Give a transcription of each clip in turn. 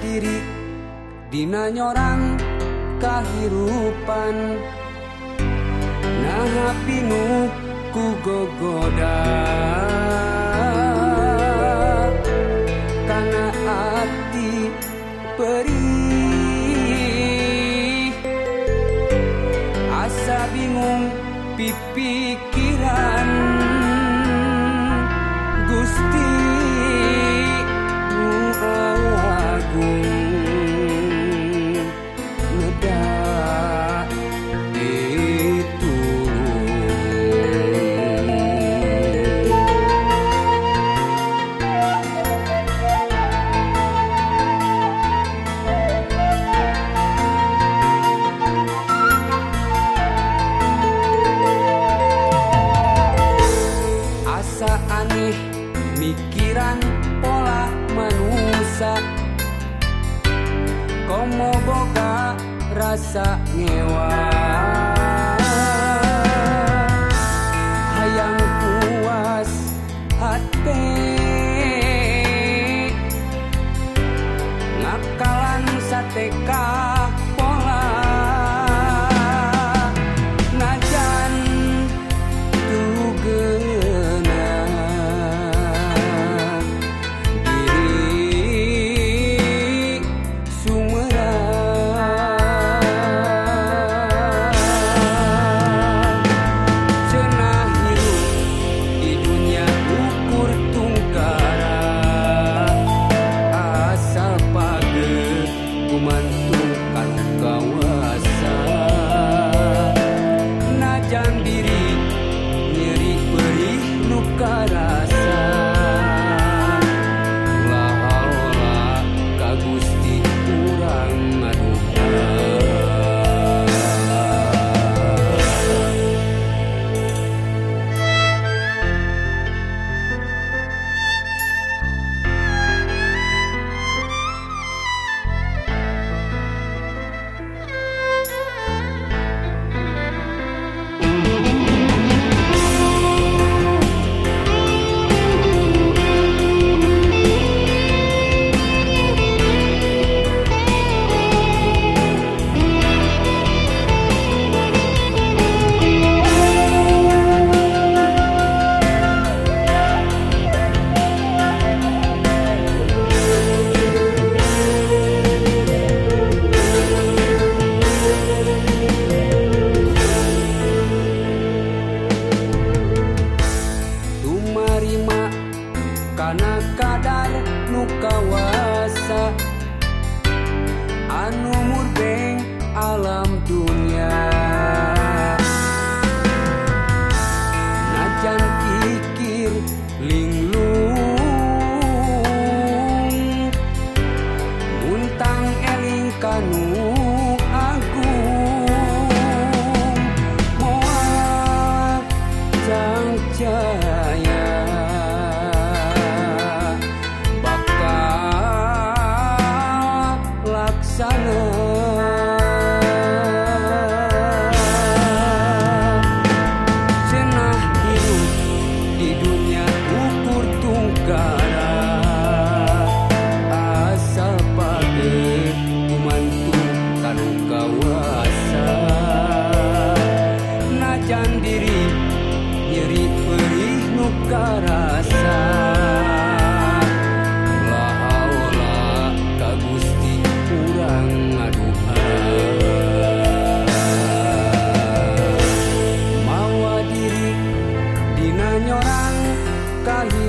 diri dinanyorang kahirupan Nah hapinu ku gogoda. Karena hati perih Asa bingung pipi rasa. Como boca rasa Rasa ngewa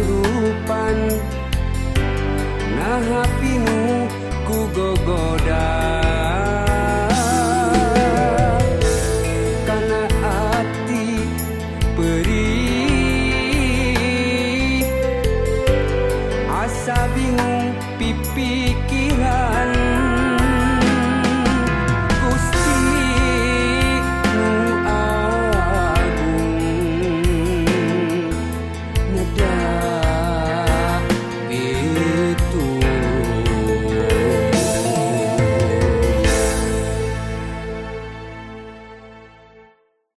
kehidupan. Nah hapimu ku gogoda. Karena hati perih Asa bingung pipi pikiran